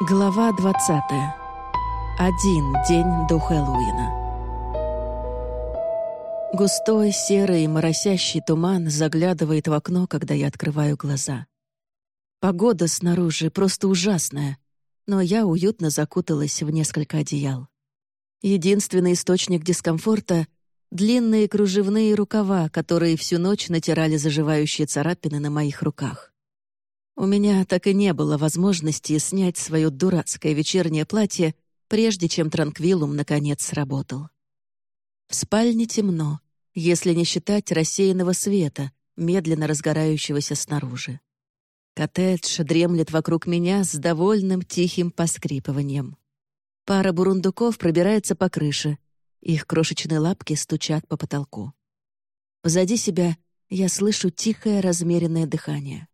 Глава 20. Один день до Хэллоуина. Густой, серый, моросящий туман заглядывает в окно, когда я открываю глаза. Погода снаружи просто ужасная, но я уютно закуталась в несколько одеял. Единственный источник дискомфорта — длинные кружевные рукава, которые всю ночь натирали заживающие царапины на моих руках. У меня так и не было возможности снять свое дурацкое вечернее платье, прежде чем транквилум наконец сработал. В спальне темно, если не считать рассеянного света, медленно разгорающегося снаружи. Коттедж дремлет вокруг меня с довольным тихим поскрипыванием. Пара бурундуков пробирается по крыше, их крошечные лапки стучат по потолку. Позади себя я слышу тихое размеренное дыхание.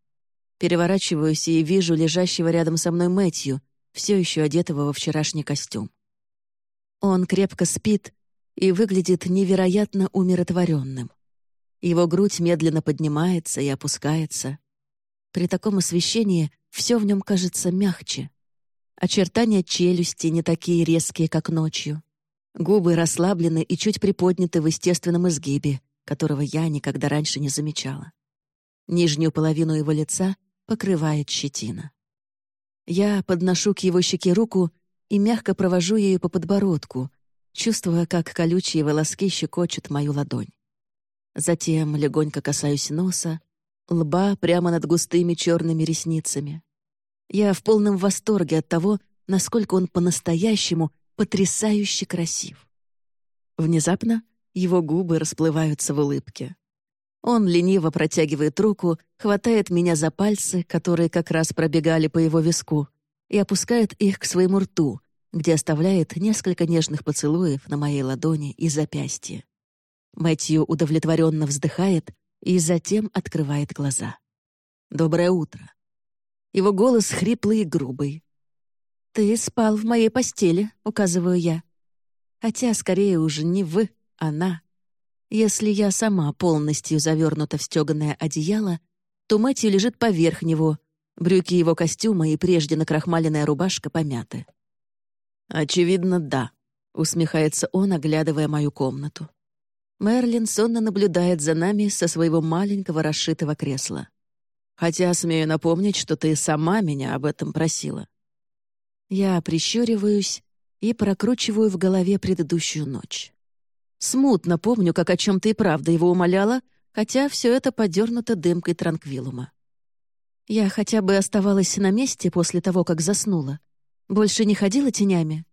Переворачиваюсь и вижу лежащего рядом со мной Мэтью, все еще одетого во вчерашний костюм. Он крепко спит и выглядит невероятно умиротворенным. Его грудь медленно поднимается и опускается. При таком освещении все в нем кажется мягче. Очертания челюсти не такие резкие, как ночью. Губы расслаблены и чуть приподняты в естественном изгибе, которого я никогда раньше не замечала. Нижнюю половину его лица покрывает щетина. Я подношу к его щеке руку и мягко провожу ею по подбородку, чувствуя, как колючие волоски щекочут мою ладонь. Затем легонько касаюсь носа, лба прямо над густыми черными ресницами. Я в полном восторге от того, насколько он по-настоящему потрясающе красив. Внезапно его губы расплываются в улыбке. Он лениво протягивает руку, хватает меня за пальцы, которые как раз пробегали по его виску, и опускает их к своему рту, где оставляет несколько нежных поцелуев на моей ладони и запястье. Мэтью удовлетворенно вздыхает и затем открывает глаза. «Доброе утро». Его голос хриплый и грубый. «Ты спал в моей постели», — указываю я. Хотя скорее уже не вы, а «на». Если я сама полностью завернута в стеганое одеяло, то Мэтью лежит поверх него, брюки его костюма и прежде накрахмаленная рубашка помяты. «Очевидно, да», — усмехается он, оглядывая мою комнату. Мерлин сонно наблюдает за нами со своего маленького расшитого кресла. «Хотя смею напомнить, что ты сама меня об этом просила». Я прищуриваюсь и прокручиваю в голове предыдущую ночь. Смутно помню, как о чем-то и правда его умоляла, хотя все это подернуто дымкой транквилума. Я хотя бы оставалась на месте после того, как заснула. Больше не ходила тенями.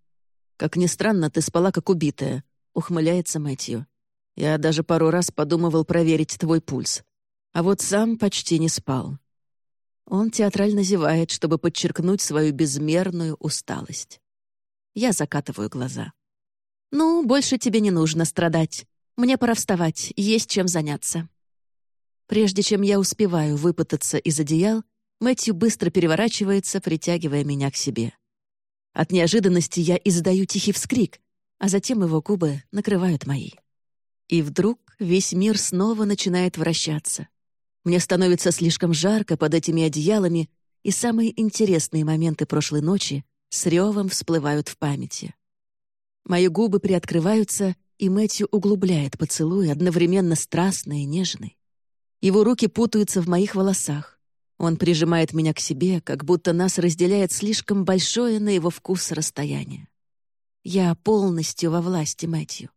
«Как ни странно, ты спала как убитая», — ухмыляется Мэтью. «Я даже пару раз подумывал проверить твой пульс. А вот сам почти не спал». Он театрально зевает, чтобы подчеркнуть свою безмерную усталость. Я закатываю глаза. «Ну, больше тебе не нужно страдать. Мне пора вставать, есть чем заняться». Прежде чем я успеваю выпутаться из одеял, Мэтью быстро переворачивается, притягивая меня к себе. От неожиданности я издаю тихий вскрик, а затем его губы накрывают мои. И вдруг весь мир снова начинает вращаться. Мне становится слишком жарко под этими одеялами, и самые интересные моменты прошлой ночи с ревом всплывают в памяти. Мои губы приоткрываются, и Мэтью углубляет поцелуй, одновременно страстный и нежный. Его руки путаются в моих волосах. Он прижимает меня к себе, как будто нас разделяет слишком большое на его вкус расстояние. Я полностью во власти Мэтью.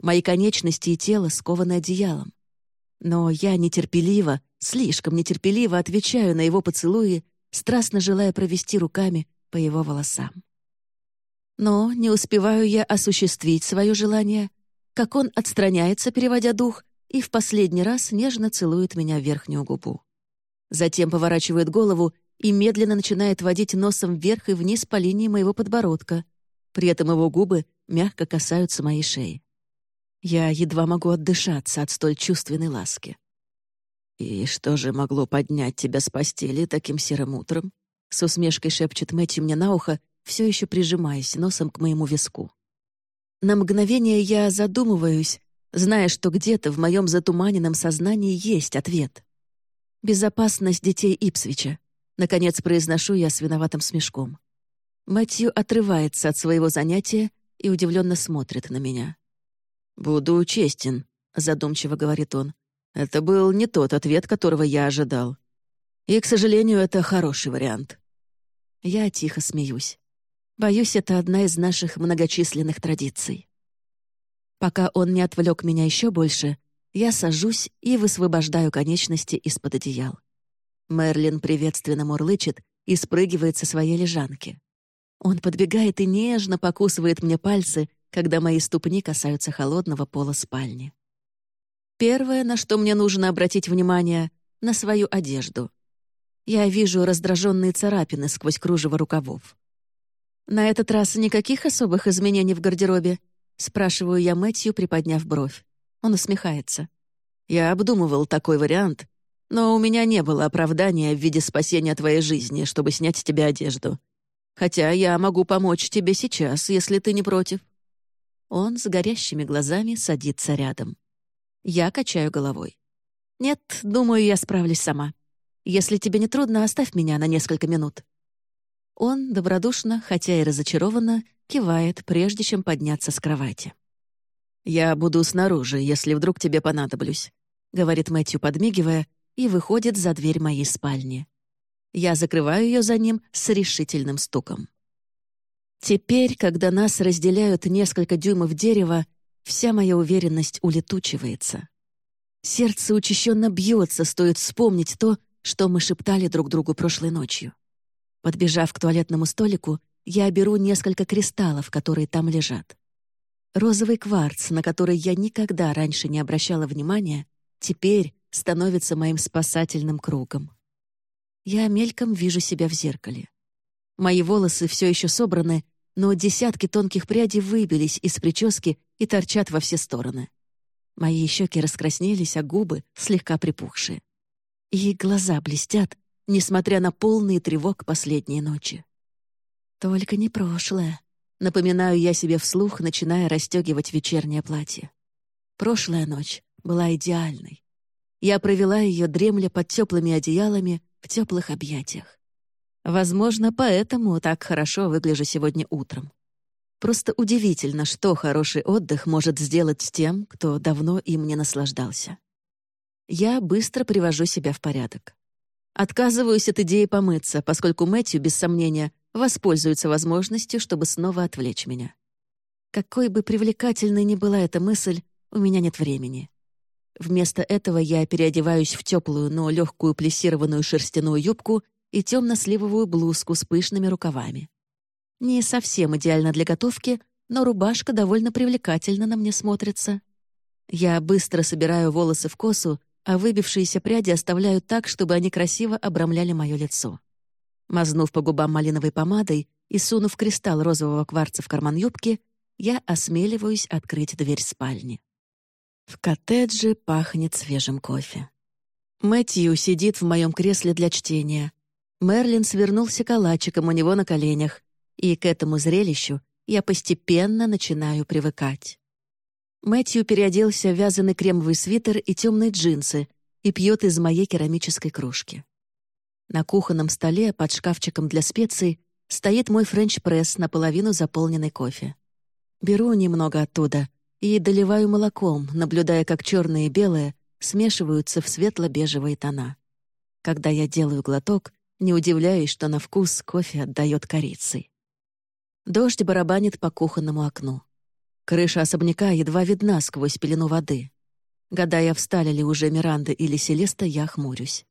Мои конечности и тело скованы одеялом. Но я нетерпеливо, слишком нетерпеливо отвечаю на его поцелуи, страстно желая провести руками по его волосам. Но не успеваю я осуществить свое желание, как он отстраняется, переводя дух, и в последний раз нежно целует меня в верхнюю губу. Затем поворачивает голову и медленно начинает водить носом вверх и вниз по линии моего подбородка. При этом его губы мягко касаются моей шеи. Я едва могу отдышаться от столь чувственной ласки. «И что же могло поднять тебя с постели таким серым утром?» С усмешкой шепчет Мэтью мне на ухо, все еще прижимаясь носом к моему виску. На мгновение я задумываюсь, зная, что где-то в моем затуманенном сознании есть ответ. «Безопасность детей Ипсвича», — наконец произношу я с виноватым смешком. Мэтью отрывается от своего занятия и удивленно смотрит на меня. «Буду честен», — задумчиво говорит он. «Это был не тот ответ, которого я ожидал. И, к сожалению, это хороший вариант». Я тихо смеюсь. Боюсь, это одна из наших многочисленных традиций. Пока он не отвлек меня еще больше, я сажусь и высвобождаю конечности из-под одеял. Мерлин приветственно мурлычет и спрыгивает со своей лежанки. Он подбегает и нежно покусывает мне пальцы, когда мои ступни касаются холодного пола спальни. Первое, на что мне нужно обратить внимание — на свою одежду. Я вижу раздраженные царапины сквозь кружево рукавов. «На этот раз никаких особых изменений в гардеробе?» — спрашиваю я Мэтью, приподняв бровь. Он усмехается. «Я обдумывал такой вариант, но у меня не было оправдания в виде спасения твоей жизни, чтобы снять с тебя одежду. Хотя я могу помочь тебе сейчас, если ты не против». Он с горящими глазами садится рядом. Я качаю головой. «Нет, думаю, я справлюсь сама. Если тебе не трудно, оставь меня на несколько минут». Он добродушно, хотя и разочарованно, кивает, прежде чем подняться с кровати. «Я буду снаружи, если вдруг тебе понадоблюсь», — говорит Мэтью, подмигивая, и выходит за дверь моей спальни. Я закрываю ее за ним с решительным стуком. Теперь, когда нас разделяют несколько дюймов дерева, вся моя уверенность улетучивается. Сердце учащенно бьется, стоит вспомнить то, что мы шептали друг другу прошлой ночью. Подбежав к туалетному столику, я беру несколько кристаллов, которые там лежат. Розовый кварц, на который я никогда раньше не обращала внимания, теперь становится моим спасательным кругом. Я мельком вижу себя в зеркале. Мои волосы все еще собраны, но десятки тонких прядей выбились из прически и торчат во все стороны. Мои щеки раскраснелись, а губы слегка припухшие. И глаза блестят, несмотря на полный тревог последней ночи. Только не прошлое. Напоминаю я себе вслух, начиная расстегивать вечернее платье. Прошлая ночь была идеальной. Я провела ее дремля под теплыми одеялами, в теплых объятиях. Возможно, поэтому так хорошо выгляжу сегодня утром. Просто удивительно, что хороший отдых может сделать с тем, кто давно им не наслаждался. Я быстро привожу себя в порядок. Отказываюсь от идеи помыться, поскольку Мэтью, без сомнения, воспользуется возможностью, чтобы снова отвлечь меня. Какой бы привлекательной ни была эта мысль, у меня нет времени. Вместо этого я переодеваюсь в теплую, но легкую плессированную шерстяную юбку и темно-сливовую блузку с пышными рукавами. Не совсем идеально для готовки, но рубашка довольно привлекательно на мне смотрится. Я быстро собираю волосы в косу, а выбившиеся пряди оставляю так, чтобы они красиво обрамляли мое лицо. Мазнув по губам малиновой помадой и сунув кристалл розового кварца в карман юбки, я осмеливаюсь открыть дверь спальни. В коттедже пахнет свежим кофе. Мэтью сидит в моем кресле для чтения. Мерлин свернулся калачиком у него на коленях, и к этому зрелищу я постепенно начинаю привыкать. Мэтью переоделся в вязаный кремовый свитер и темные джинсы и пьет из моей керамической кружки. На кухонном столе под шкафчиком для специй стоит мой френч-пресс, наполовину заполненный кофе. Беру немного оттуда и доливаю молоком, наблюдая, как черное и белое смешиваются в светло-бежевые тона. Когда я делаю глоток, не удивляюсь, что на вкус кофе отдает корицей. Дождь барабанит по кухонному окну. Крыша особняка едва видна сквозь пелену воды. Гадая, встали ли уже Миранда или Селеста, я хмурюсь.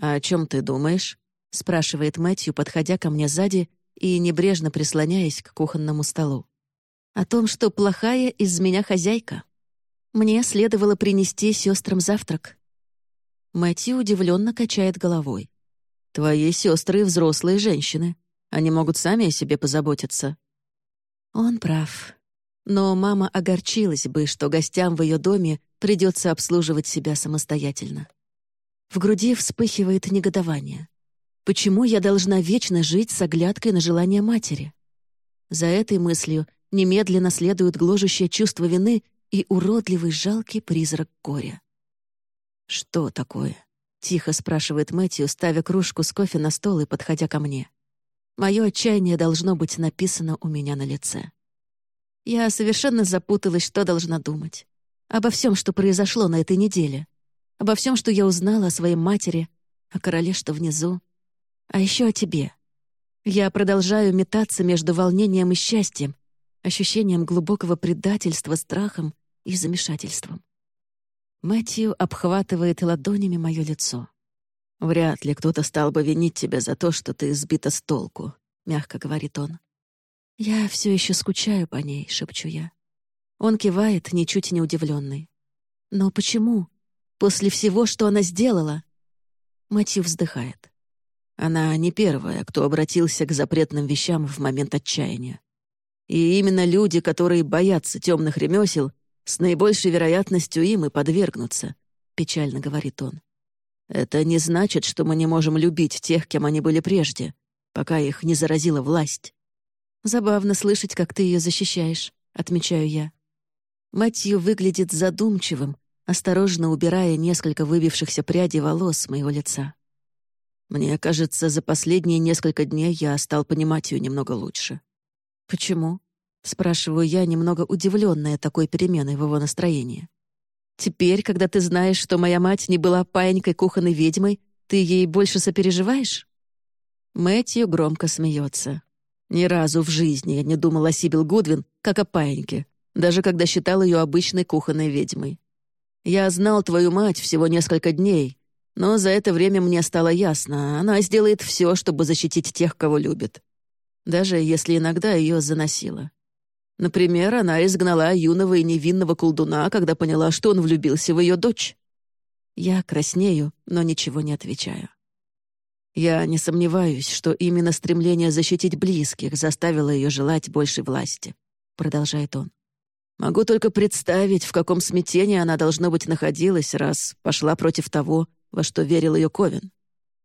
«А «О чем ты думаешь?» — спрашивает Мэтью, подходя ко мне сзади и небрежно прислоняясь к кухонному столу о том, что плохая из меня хозяйка. Мне следовало принести сестрам завтрак. Мэтью удивленно качает головой. «Твои сестры взрослые женщины. Они могут сами о себе позаботиться». Он прав. Но мама огорчилась бы, что гостям в ее доме придется обслуживать себя самостоятельно. В груди вспыхивает негодование. Почему я должна вечно жить с оглядкой на желание матери? За этой мыслью немедленно следует гложущее чувство вины и уродливый жалкий призрак горя. «Что такое?» — тихо спрашивает Мэтью, ставя кружку с кофе на стол и подходя ко мне. Мое отчаяние должно быть написано у меня на лице. Я совершенно запуталась, что должна думать. Обо всем, что произошло на этой неделе. Обо всем, что я узнала о своей матери, о короле, что внизу. А еще о тебе. Я продолжаю метаться между волнением и счастьем, ощущением глубокого предательства, страхом и замешательством. Мэтью обхватывает ладонями мое лицо. «Вряд ли кто-то стал бы винить тебя за то, что ты сбита с толку», — мягко говорит он. «Я все еще скучаю по ней», — шепчу я. Он кивает, ничуть не удивленный. «Но почему? После всего, что она сделала?» Мэтью вздыхает. Она не первая, кто обратился к запретным вещам в момент отчаяния. И именно люди, которые боятся темных ремесел, с наибольшей вероятностью им и подвергнутся, печально говорит он. Это не значит, что мы не можем любить тех, кем они были прежде, пока их не заразила власть. Забавно слышать, как ты ее защищаешь, отмечаю я. Матью выглядит задумчивым, осторожно убирая несколько выбившихся прядей волос с моего лица. Мне кажется, за последние несколько дней я стал понимать ее немного лучше. Почему? Спрашиваю я, немного удивленная такой переменой в его настроении. Теперь, когда ты знаешь, что моя мать не была паинькой кухонной ведьмой, ты ей больше сопереживаешь? Мэтью громко смеется. Ни разу в жизни я не думал о Сибил Гудвин как о паиньке, даже когда считал ее обычной кухонной ведьмой. Я знал твою мать всего несколько дней, но за это время мне стало ясно, она сделает все, чтобы защитить тех, кого любит. Даже если иногда ее заносило. Например, она изгнала юного и невинного колдуна, когда поняла, что он влюбился в ее дочь. Я краснею, но ничего не отвечаю. Я не сомневаюсь, что именно стремление защитить близких заставило ее желать большей власти, продолжает он. Могу только представить, в каком смятении она, должно быть, находилась, раз пошла против того, во что верил ее Ковен.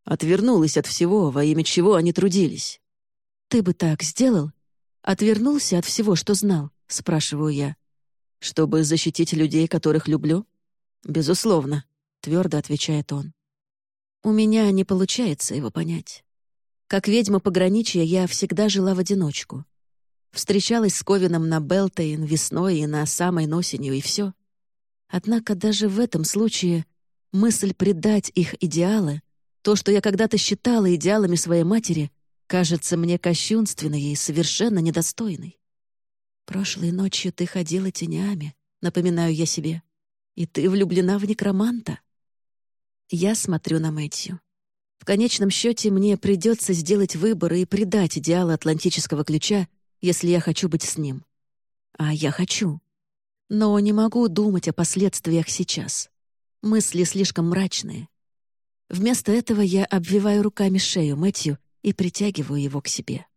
Отвернулась от всего, во имя чего они трудились. «Ты бы так сделал?» «Отвернулся от всего, что знал?» — спрашиваю я. «Чтобы защитить людей, которых люблю?» «Безусловно», — твердо отвечает он. У меня не получается его понять. Как ведьма пограничья я всегда жила в одиночку. Встречалась с Ковином на Белтейн весной и на самой осенью, и все. Однако даже в этом случае мысль предать их идеалы, то, что я когда-то считала идеалами своей матери — кажется мне кощунственной и совершенно недостойной. Прошлой ночью ты ходила тенями, напоминаю я себе, и ты влюблена в некроманта. Я смотрю на Мэтью. В конечном счете мне придется сделать выбор и предать идеалы атлантического ключа, если я хочу быть с ним. А я хочу. Но не могу думать о последствиях сейчас. Мысли слишком мрачные. Вместо этого я обвиваю руками шею Мэтью и притягиваю его к себе.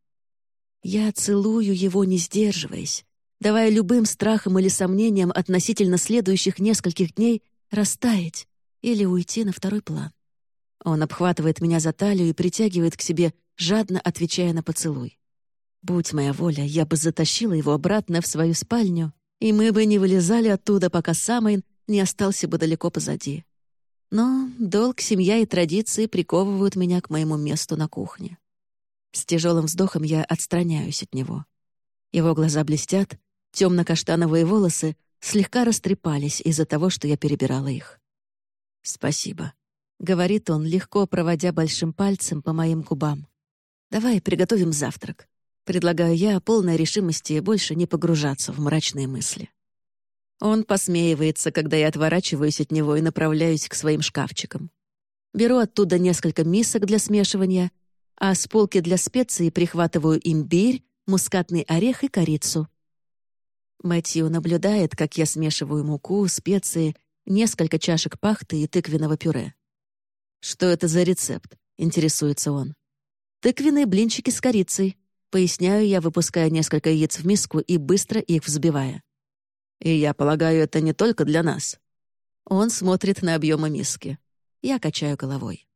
Я целую его, не сдерживаясь, давая любым страхам или сомнениям относительно следующих нескольких дней растаять или уйти на второй план. Он обхватывает меня за талию и притягивает к себе, жадно отвечая на поцелуй. Будь моя воля, я бы затащила его обратно в свою спальню, и мы бы не вылезали оттуда, пока Самайн не остался бы далеко позади. Но долг, семья и традиции приковывают меня к моему месту на кухне. С тяжелым вздохом я отстраняюсь от него. Его глаза блестят, темно-каштановые волосы слегка растрепались из-за того, что я перебирала их. «Спасибо», — говорит он, легко проводя большим пальцем по моим губам. «Давай приготовим завтрак», — предлагаю я, полной решимости больше не погружаться в мрачные мысли. Он посмеивается, когда я отворачиваюсь от него и направляюсь к своим шкафчикам. Беру оттуда несколько мисок для смешивания, а с полки для специй прихватываю имбирь, мускатный орех и корицу. Мэтью наблюдает, как я смешиваю муку, специи, несколько чашек пахты и тыквенного пюре. «Что это за рецепт?» — интересуется он. «Тыквенные блинчики с корицей», — поясняю я, выпуская несколько яиц в миску и быстро их взбивая. И я полагаю, это не только для нас. Он смотрит на объемы миски. Я качаю головой.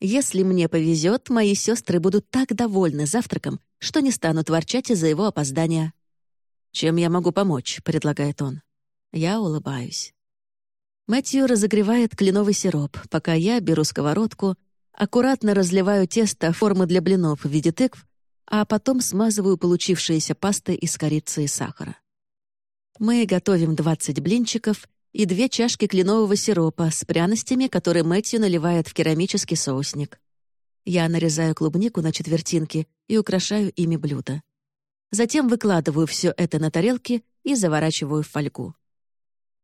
Если мне повезет, мои сестры будут так довольны завтраком, что не станут ворчать из-за его опоздания. «Чем я могу помочь?» — предлагает он. Я улыбаюсь. Мэтью разогревает кленовый сироп, пока я беру сковородку, аккуратно разливаю тесто формы для блинов в виде тыкв а потом смазываю получившиеся пасты из корицы и сахара. Мы готовим 20 блинчиков и две чашки кленового сиропа с пряностями, которые Мэтью наливает в керамический соусник. Я нарезаю клубнику на четвертинки и украшаю ими блюдо. Затем выкладываю все это на тарелки и заворачиваю в фольгу.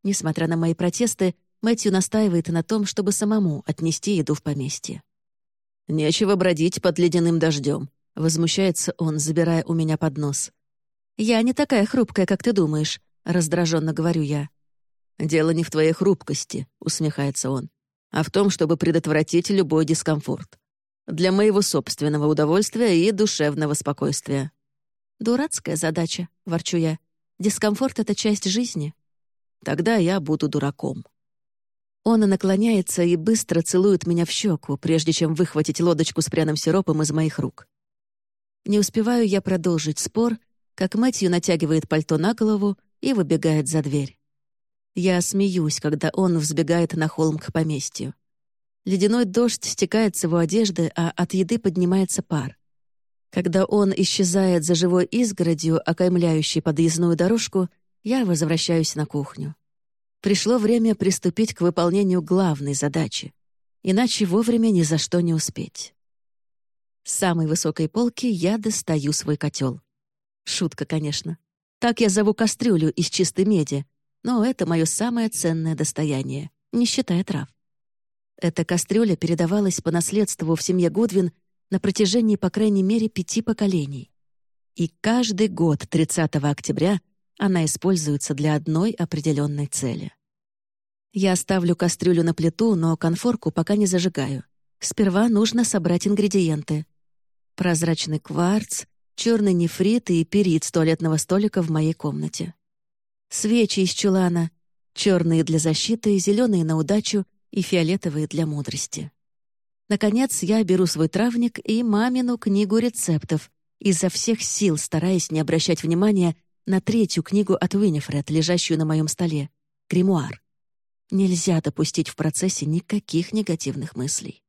Несмотря на мои протесты, Мэтью настаивает на том, чтобы самому отнести еду в поместье. «Нечего бродить под ледяным дождем», — возмущается он, забирая у меня поднос. «Я не такая хрупкая, как ты думаешь», — раздраженно говорю я. «Дело не в твоей хрупкости», — усмехается он, «а в том, чтобы предотвратить любой дискомфорт. Для моего собственного удовольствия и душевного спокойствия». «Дурацкая задача», — ворчу я. «Дискомфорт — это часть жизни». «Тогда я буду дураком». Он наклоняется и быстро целует меня в щеку, прежде чем выхватить лодочку с пряным сиропом из моих рук. Не успеваю я продолжить спор, как Мэтью натягивает пальто на голову и выбегает за дверь. Я смеюсь, когда он взбегает на холм к поместью. Ледяной дождь стекает с его одежды, а от еды поднимается пар. Когда он исчезает за живой изгородью, окаймляющей подъездную дорожку, я возвращаюсь на кухню. Пришло время приступить к выполнению главной задачи, иначе вовремя ни за что не успеть. С самой высокой полки я достаю свой котел. Шутка, конечно. Так я зову кастрюлю из чистой меди, но это мое самое ценное достояние, не считая трав. Эта кастрюля передавалась по наследству в семье Гудвин на протяжении, по крайней мере, пяти поколений. И каждый год 30 октября она используется для одной определенной цели. Я ставлю кастрюлю на плиту, но конфорку пока не зажигаю. Сперва нужно собрать ингредиенты. Прозрачный кварц, черный нефрит и перит с туалетного столика в моей комнате свечи из чулана, черные для защиты, зеленые на удачу и фиолетовые для мудрости. Наконец, я беру свой травник и мамину книгу рецептов, изо всех сил стараясь не обращать внимания на третью книгу от Уинифред, лежащую на моем столе — «Гримуар». Нельзя допустить в процессе никаких негативных мыслей.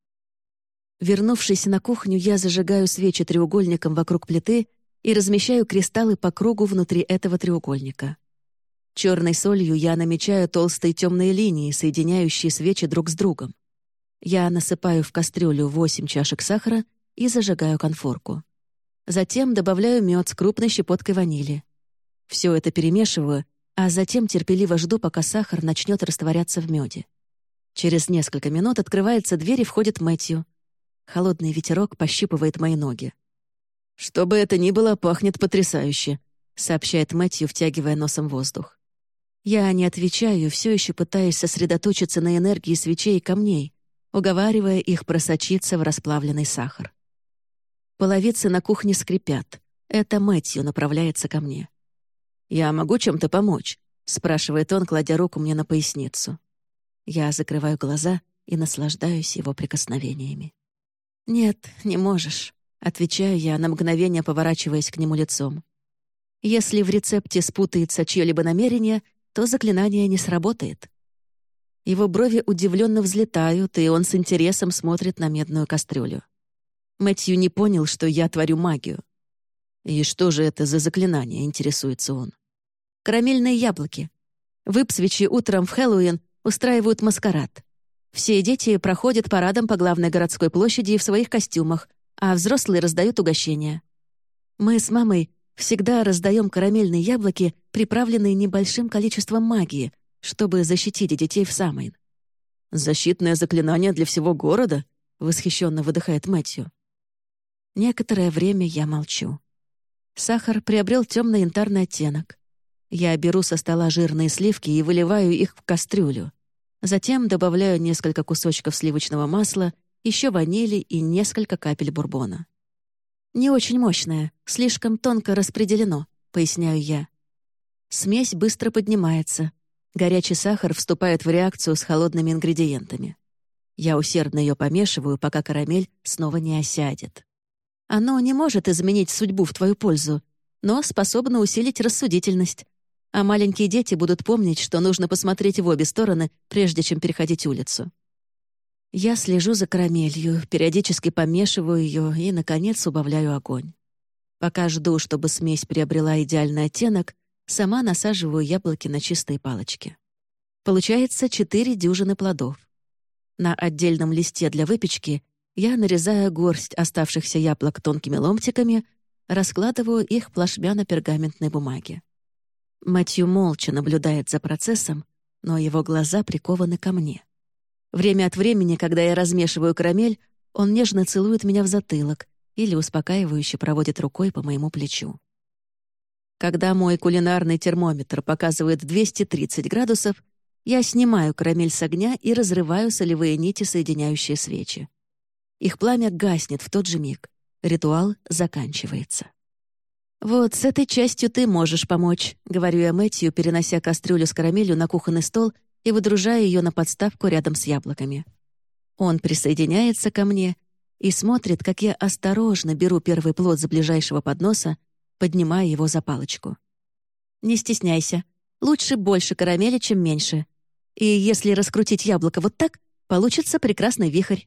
Вернувшись на кухню, я зажигаю свечи треугольником вокруг плиты и размещаю кристаллы по кругу внутри этого треугольника. Черной солью я намечаю толстые темные линии, соединяющие свечи друг с другом. Я насыпаю в кастрюлю 8 чашек сахара и зажигаю конфорку. Затем добавляю мед с крупной щепоткой ванили. Все это перемешиваю, а затем терпеливо жду, пока сахар начнет растворяться в меде. Через несколько минут открывается дверь и входит Мэтью. Холодный ветерок пощипывает мои ноги. «Что бы это ни было, пахнет потрясающе», — сообщает Мэтью, втягивая носом воздух. Я не отвечаю, все еще пытаясь сосредоточиться на энергии свечей и камней, уговаривая их просочиться в расплавленный сахар. Половицы на кухне скрипят. Это Мэтью направляется ко мне. «Я могу чем-то помочь?» — спрашивает он, кладя руку мне на поясницу. Я закрываю глаза и наслаждаюсь его прикосновениями. «Нет, не можешь», — отвечаю я, на мгновение поворачиваясь к нему лицом. Если в рецепте спутается чье-либо намерение, то заклинание не сработает. Его брови удивленно взлетают, и он с интересом смотрит на медную кастрюлю. Мэтью не понял, что я творю магию. «И что же это за заклинание?» — интересуется он. «Карамельные яблоки. В Ипсвиче утром в Хэллоуин устраивают маскарад. Все дети проходят парадом по главной городской площади в своих костюмах, а взрослые раздают угощения. Мы с мамой Всегда раздаем карамельные яблоки, приправленные небольшим количеством магии, чтобы защитить детей в Самайн. «Защитное заклинание для всего города?» — восхищенно выдыхает Мэтью. Некоторое время я молчу. Сахар приобрел темный янтарный оттенок. Я беру со стола жирные сливки и выливаю их в кастрюлю. Затем добавляю несколько кусочков сливочного масла, еще ванили и несколько капель бурбона. «Не очень мощная, слишком тонко распределено», — поясняю я. Смесь быстро поднимается. Горячий сахар вступает в реакцию с холодными ингредиентами. Я усердно ее помешиваю, пока карамель снова не осядет. Оно не может изменить судьбу в твою пользу, но способно усилить рассудительность. А маленькие дети будут помнить, что нужно посмотреть в обе стороны, прежде чем переходить улицу. Я слежу за карамелью, периодически помешиваю ее и, наконец, убавляю огонь. Пока жду, чтобы смесь приобрела идеальный оттенок, сама насаживаю яблоки на чистые палочки. Получается четыре дюжины плодов. На отдельном листе для выпечки я нарезаю горсть оставшихся яблок тонкими ломтиками, раскладываю их плашмя на пергаментной бумаге. Матью молча наблюдает за процессом, но его глаза прикованы ко мне. Время от времени, когда я размешиваю карамель, он нежно целует меня в затылок или успокаивающе проводит рукой по моему плечу. Когда мой кулинарный термометр показывает 230 градусов, я снимаю карамель с огня и разрываю солевые нити, соединяющие свечи. Их пламя гаснет в тот же миг. Ритуал заканчивается. «Вот с этой частью ты можешь помочь», — говорю я Мэтью, перенося кастрюлю с карамелью на кухонный стол и выдружая ее на подставку рядом с яблоками. Он присоединяется ко мне и смотрит, как я осторожно беру первый плод за ближайшего подноса, поднимая его за палочку. «Не стесняйся. Лучше больше карамели, чем меньше. И если раскрутить яблоко вот так, получится прекрасный вихрь».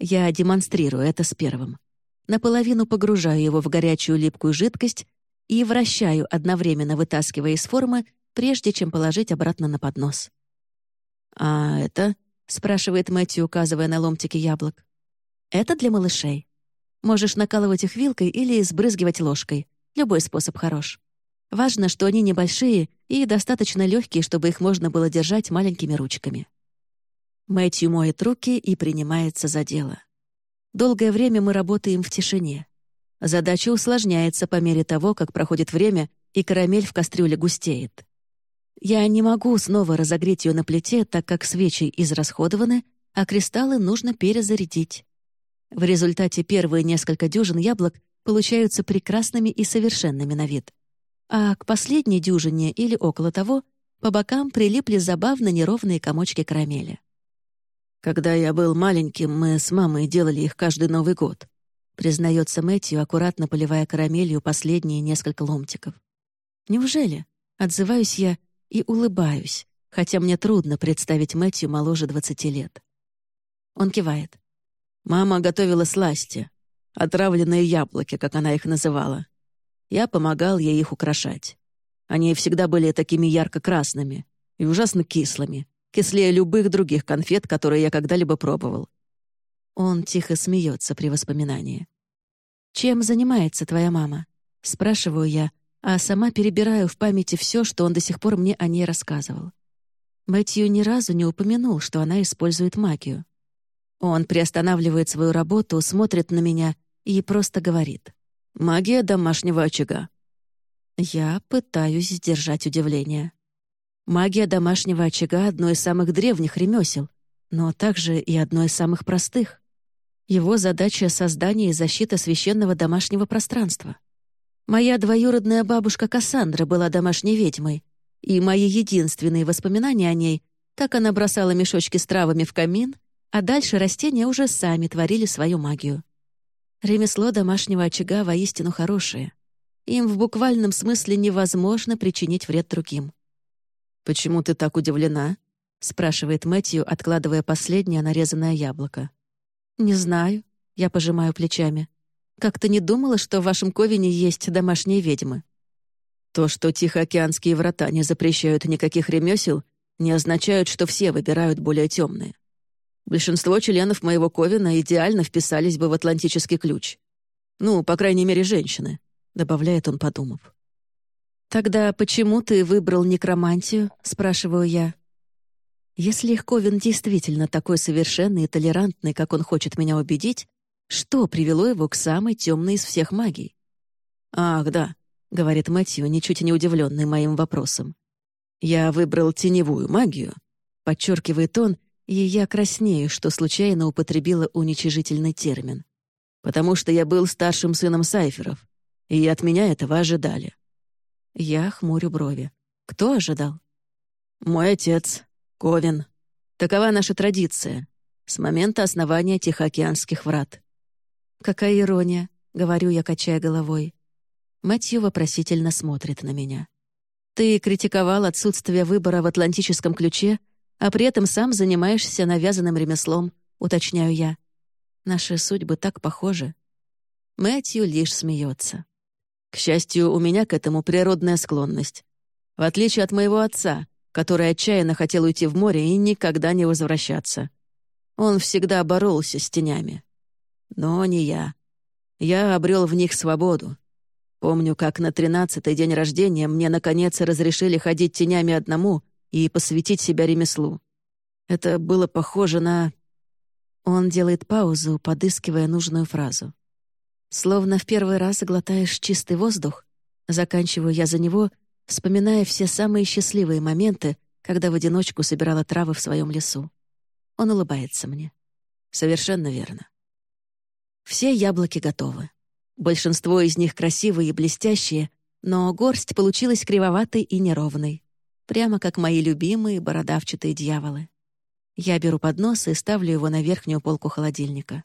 Я демонстрирую это с первым наполовину погружаю его в горячую липкую жидкость и вращаю, одновременно вытаскивая из формы, прежде чем положить обратно на поднос. «А это?» — спрашивает Мэтью, указывая на ломтики яблок. «Это для малышей. Можешь накалывать их вилкой или сбрызгивать ложкой. Любой способ хорош. Важно, что они небольшие и достаточно легкие, чтобы их можно было держать маленькими ручками». Мэтью моет руки и принимается за дело. Долгое время мы работаем в тишине. Задача усложняется по мере того, как проходит время, и карамель в кастрюле густеет. Я не могу снова разогреть ее на плите, так как свечи израсходованы, а кристаллы нужно перезарядить. В результате первые несколько дюжин яблок получаются прекрасными и совершенными на вид. А к последней дюжине или около того по бокам прилипли забавно неровные комочки карамели. Когда я был маленьким, мы с мамой делали их каждый Новый год. Признается Мэтью, аккуратно поливая карамелью последние несколько ломтиков. Неужели? Отзываюсь я и улыбаюсь, хотя мне трудно представить Мэтью моложе двадцати лет. Он кивает. Мама готовила сласти, отравленные яблоки, как она их называла. Я помогал ей их украшать. Они всегда были такими ярко-красными и ужасно кислыми, кислее любых других конфет, которые я когда-либо пробовал. Он тихо смеется при воспоминании. «Чем занимается твоя мама?» — спрашиваю я, а сама перебираю в памяти все, что он до сих пор мне о ней рассказывал. Мэтью ни разу не упомянул, что она использует магию. Он приостанавливает свою работу, смотрит на меня и просто говорит. «Магия домашнего очага». Я пытаюсь сдержать удивление. Магия домашнего очага — одно из самых древних ремесел, но также и одно из самых простых. Его задача — создание и защита священного домашнего пространства. Моя двоюродная бабушка Кассандра была домашней ведьмой, и мои единственные воспоминания о ней — как она бросала мешочки с травами в камин, а дальше растения уже сами творили свою магию. Ремесло домашнего очага воистину хорошее. Им в буквальном смысле невозможно причинить вред другим. «Почему ты так удивлена?» — спрашивает Мэтью, откладывая последнее нарезанное яблоко. «Не знаю», — я пожимаю плечами. «Как-то не думала, что в вашем Ковине есть домашние ведьмы». То, что Тихоокеанские врата не запрещают никаких ремесел, не означает, что все выбирают более темные. Большинство членов моего Ковина идеально вписались бы в Атлантический ключ. Ну, по крайней мере, женщины», — добавляет он, подумав. «Тогда почему ты выбрал некромантию?» — спрашиваю я. Если их Ковен действительно такой совершенный и толерантный, как он хочет меня убедить, что привело его к самой темной из всех магий? «Ах, да», — говорит Мэтью, ничуть не удивленный моим вопросом. «Я выбрал теневую магию», — подчеркивает он, и я краснею, что случайно употребила уничижительный термин. «Потому что я был старшим сыном Сайферов, и от меня этого ожидали. Я хмурю брови. Кто ожидал? Мой отец, Ковин. Такова наша традиция. С момента основания Тихоокеанских врат. Какая ирония, говорю я, качая головой. Мэтью вопросительно смотрит на меня. Ты критиковал отсутствие выбора в атлантическом ключе, а при этом сам занимаешься навязанным ремеслом, уточняю я. Наши судьбы так похожи. Мэтью лишь смеется. К счастью, у меня к этому природная склонность. В отличие от моего отца, который отчаянно хотел уйти в море и никогда не возвращаться. Он всегда боролся с тенями. Но не я. Я обрел в них свободу. Помню, как на тринадцатый день рождения мне наконец разрешили ходить тенями одному и посвятить себя ремеслу. Это было похоже на... Он делает паузу, подыскивая нужную фразу. Словно в первый раз глотаешь чистый воздух, заканчиваю я за него, вспоминая все самые счастливые моменты, когда в одиночку собирала травы в своем лесу. Он улыбается мне. Совершенно верно. Все яблоки готовы. Большинство из них красивые и блестящие, но горсть получилась кривоватой и неровной. Прямо как мои любимые бородавчатые дьяволы. Я беру поднос и ставлю его на верхнюю полку холодильника.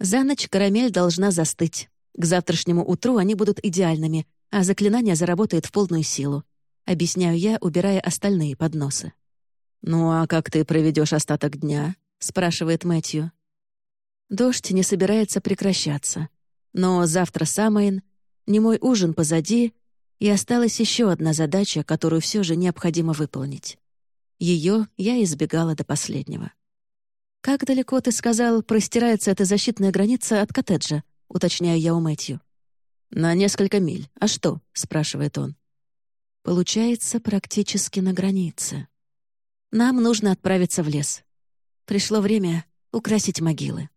За ночь карамель должна застыть. К завтрашнему утру они будут идеальными, а заклинание заработает в полную силу. Объясняю я, убирая остальные подносы. «Ну а как ты проведешь остаток дня?» — спрашивает Мэтью. Дождь не собирается прекращаться. Но завтра Самайн, не мой ужин позади, и осталась еще одна задача, которую все же необходимо выполнить. Ее я избегала до последнего. «Как далеко, ты сказал, простирается эта защитная граница от коттеджа?» — уточняю я у Мэтью. «На несколько миль. А что?» — спрашивает он. «Получается, практически на границе». Нам нужно отправиться в лес. Пришло время украсить могилы.